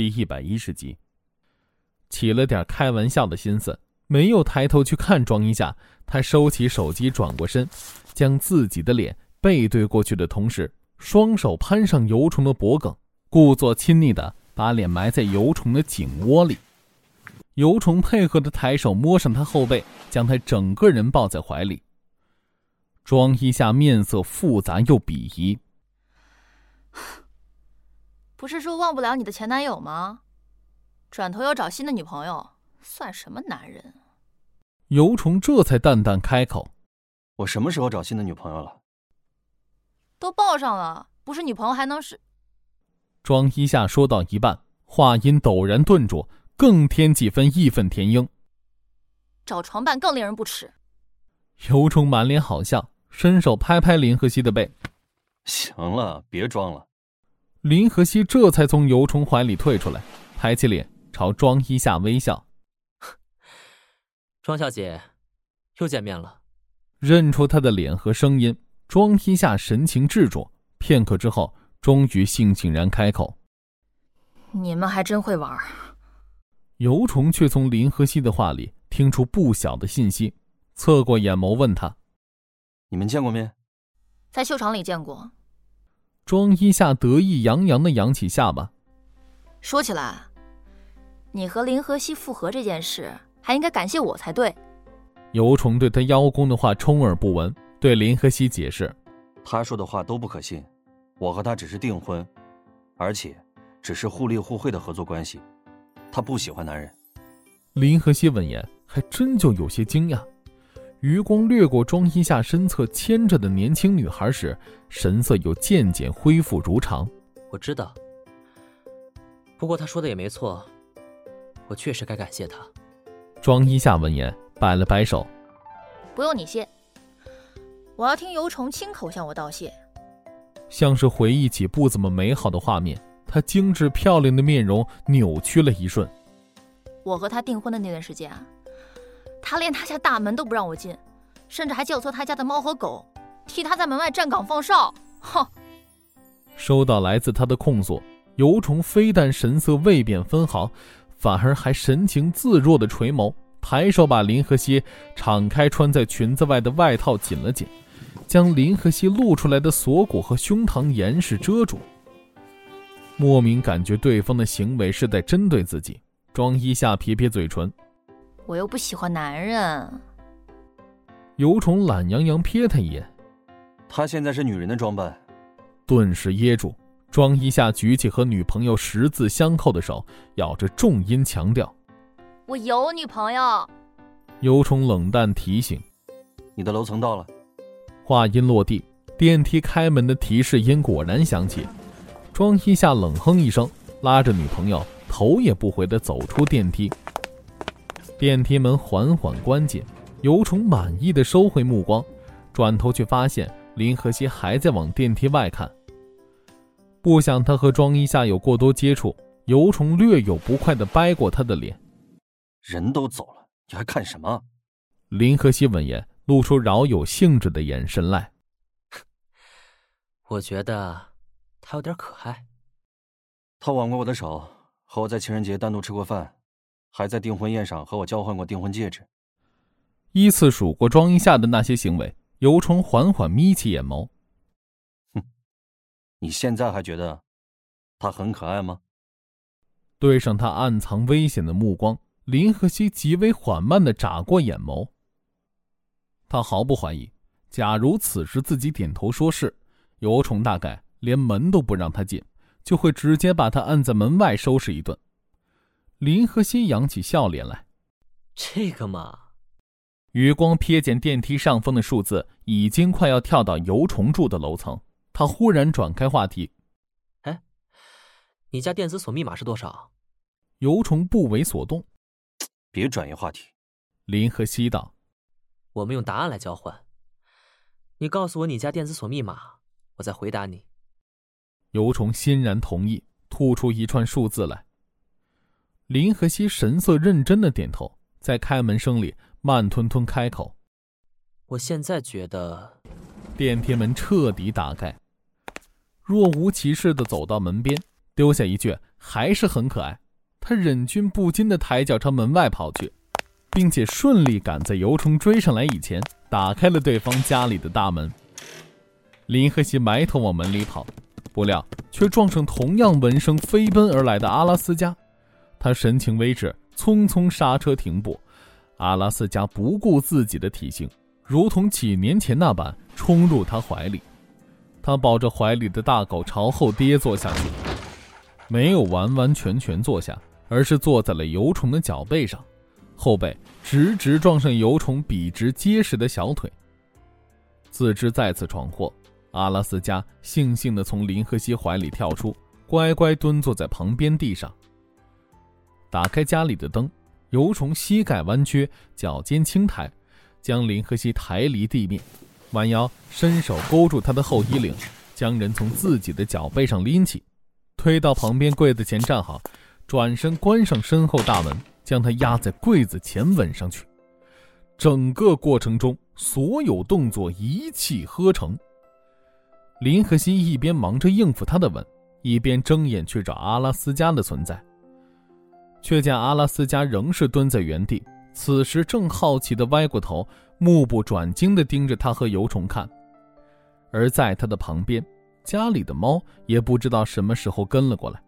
第一百一十集，起了点开玩笑的心思，没有抬头去看庄一夏。他收起手机，转过身，将自己的脸背对过去的同时，双手攀上油虫的脖颈，故作亲昵的把脸埋在油虫的颈窝里。油虫配合的抬手摸上他后背，将他整个人抱在怀里。庄一夏面色复杂又鄙夷。不是说忘不了你的前男友吗？转头又找新的女朋友，算什么男人？尤虫这才淡淡开口：“我什么时候找新的女朋友了？都抱上了，不是女朋友还能是？”庄一夏说到一半，话音陡然顿住，更添几分义愤填膺：“找床伴更令人不齿。”尤虫满脸好笑，伸手拍拍林和熙的背：“行了，别装了。”林和熙这才从尤虫怀里退出来，抬起脸朝庄一夏微笑：“庄小姐，又见面了。”认出他的脸和声音，庄一夏神情执着，片刻之后，终于悻悻然开口：“你们还真会玩。”尤虫却从林和熙的话里听出不小的信息，侧过眼眸问他：“你们见过面？”在秀场里见过。庄一夏得意洋洋的扬起下巴，说起来，你和林和熙复合这件事，还应该感谢我才对。尤虫对他邀功的话充耳不闻，对林和熙解释：“他说的话都不可信，我和他只是订婚，而且只是互利互惠的合作关系。他不喜欢男人。”林和熙闻言，还真就有些惊讶。余光掠过庄一夏身侧牵着的年轻女孩时，神色又渐渐恢复如常。我知道，不过他说的也没错，我确实该感谢他。庄一夏闻言摆了摆手：“不用你谢，我要听尤虫亲口向我道谢。”像是回忆起不怎么美好的画面，她精致漂亮的面容扭曲了一瞬。我和他订婚的那段时间啊。他连他家大门都不让我进，甚至还教唆他家的猫和狗替他在门外站岗放哨。哼！收到来自他的控诉，尤虫非但神色未变分毫，反而还神情自若的垂眸，抬手把林和熙敞开穿在裙子外的外套紧了紧，将林和熙露出来的锁骨和胸膛严实遮住。莫名感觉对方的行为是在针对自己，庄一下撇撇嘴唇。我又不喜欢男人。尤虫懒洋洋瞥他一眼，他现在是女人的装扮，顿时噎住。庄一下举起和女朋友十字相扣的手，咬着重音强调：“我有女朋友。”尤虫冷淡提醒：“你的楼层到了。”话音落地，电梯开门的提示音果然响起。庄一下冷哼一声，拉着女朋友头也不回的走出电梯。电梯门缓缓关紧，尤虫满意的收回目光，转头却发现林和熙还在往电梯外看。不想他和庄一夏有过多接触，尤虫略有不快的掰过他的脸：“人都走了，你还看什么？”林和熙闻言，露出饶有兴致的眼神来：“ 我觉得他有点可爱。他挽过我的手，和我在情人节单独吃过饭。”还在订婚宴上和我交换过订婚戒指。依次数过庄一夏的那些行为，尤虫缓缓眯起眼眸。哼，你现在还觉得他很可爱吗？对上他暗藏危险的目光，林和熙极为缓慢的眨过眼眸。他毫不怀疑，假如此时自己点头说是，尤虫大概连门都不让他进，就会直接把他按在门外收拾一顿。林和熙扬起笑脸来，这个嘛。余光瞥见电梯上方的数字已经快要跳到油虫住的楼层，他忽然转开话题：“哎，你家电子锁密码是多少？”油虫不为所动，别转移话题。林和熙道：“我们用答案来交换，你告诉我你家电子锁密码，我再回答你。”油虫欣然同意，吐出一串数字来。林和熙神色认真的点头，在开门声里慢吞吞开口：“我现在觉得，电梯门彻底打开，若无其事的走到门边，丢下一句还是很可爱，他忍俊不禁的抬脚朝门外跑去，并且顺利赶在油虫追上来以前，打开了对方家里的大门。林和熙埋头往门里跑，不料却撞上同样闻声飞奔而来的阿拉斯加，他神情微滞，匆匆刹车停步。阿拉斯加不顾自己的体型，如同几年前那般冲入他怀里。他抱着怀里的大狗朝后跌坐下去，没有完完全全坐下，而是坐在了油虫的脚背上，后背直直撞上油虫笔直结实的小腿。自知再次闯祸，阿拉斯加悻悻地从林和熙怀里跳出，乖乖蹲坐在旁边地上。打开家里的灯。油虫膝盖弯曲，脚尖轻抬，将林和熙抬离地面，弯腰伸手勾住他的后衣领，将人从自己的脚背上拎起，推到旁边柜子前站好，转身关上身后大门，将他压在柜子前吻上去。整个过程中，所有动作一气呵成。林和熙一边忙着应付他的吻，一边睁眼去找阿拉斯加的存在。却见阿拉斯加仍是蹲在原地，此时正好奇地歪过头，目不转睛地盯着他和油虫看。而在他的旁边，家里的猫也不知道什么时候跟了过来，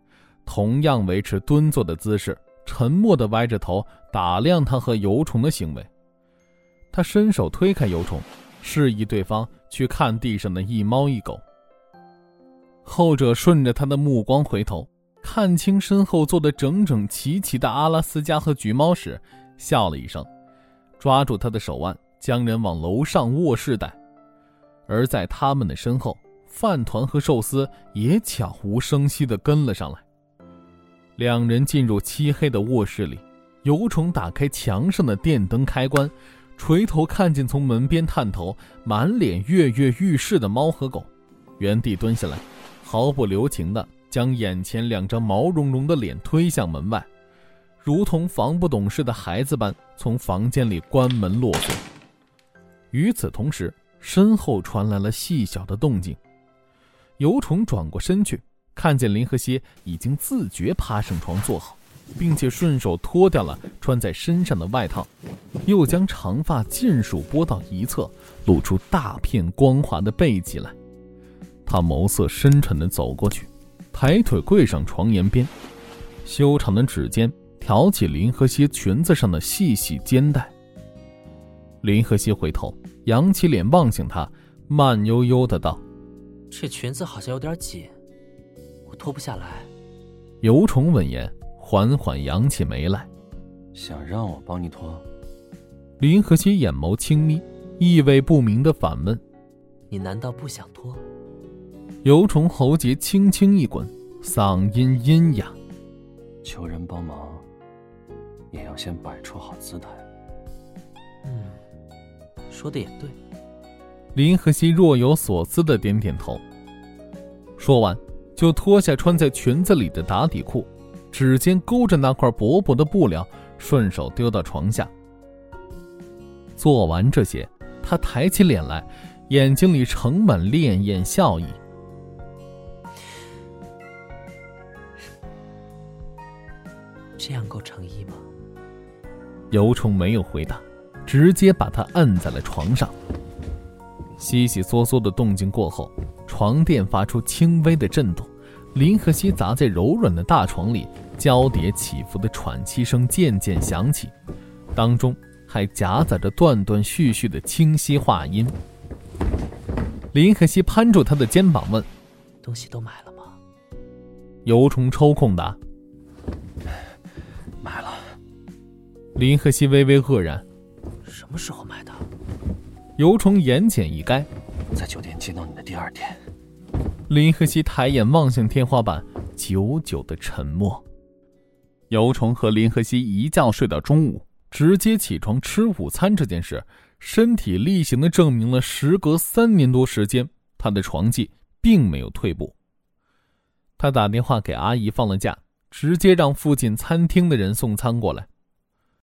同样维持蹲坐的姿势，沉默地歪着头打量他和油虫的行为。他伸手推开油虫，示意对方去看地上的一猫一狗。后者顺着他的目光回头。看清身后坐的整整齐齐的阿拉斯加和橘猫时，笑了一声，抓住他的手腕，将人往楼上卧室带。而在他们的身后，饭团和寿司也悄无声息地跟了上来。两人进入漆黑的卧室里，油虫打开墙上的电灯开关，垂头看见从门边探头、满脸跃跃欲试的猫和狗，原地蹲下来，毫不留情的。将眼前两张毛茸茸的脸推向门外，如同防不懂事的孩子般从房间里关门落锁。与此同时，身后传来了细小的动静。油虫转过身去，看见林和熙已经自觉爬上床坐好，并且顺手脱掉了穿在身上的外套，又将长发尽数拨到一侧，露出大片光滑的背脊来。他眸色深沉地走过去。抬腿跪上床沿边，修长的指尖挑起林和熙裙子上的细细肩带。林和熙回头，扬起脸望向他，慢悠悠的道：“这裙子好像有点紧，我脱不下来。”尤虫闻言，缓缓扬起眉来：“想让我帮你脱？”林和熙眼眸轻眯，意味不明的反问：“你难道不想脱？”油虫喉结轻轻一滚，嗓音阴哑：“求人帮忙，也要先摆出好姿态。”嗯，说的也对。林和熙若有所思的点点头，说完就脱下穿在裙子里的打底裤，指尖勾着那块薄薄的布料，顺手丢到床下。做完这些，他抬起脸来，眼睛里盛满潋滟笑意。这样够诚意吗？尤虫没有回答，直接把他按在了床上。悉悉嗦嗦的动静过后，床垫发出轻微的震动，林和熙砸在柔软的大床里，交叠起伏的喘气声渐渐响起，当中还夹杂着断断续续的清晰话音。林和熙攀住他的肩膀问：“东西都买了吗？”尤虫抽空答。林和熙微微愕然：“什么时候买的？”尤虫言简意赅：“在酒店见到你的第二天。”林和熙抬眼望向天花板，久久的沉默。尤虫和林和熙一觉睡到中午，直接起床吃午餐这件事，身体力行的证明了，时隔三年多时间，他的床技并没有退步。他打电话给阿姨放了假，直接让附近餐厅的人送餐过来。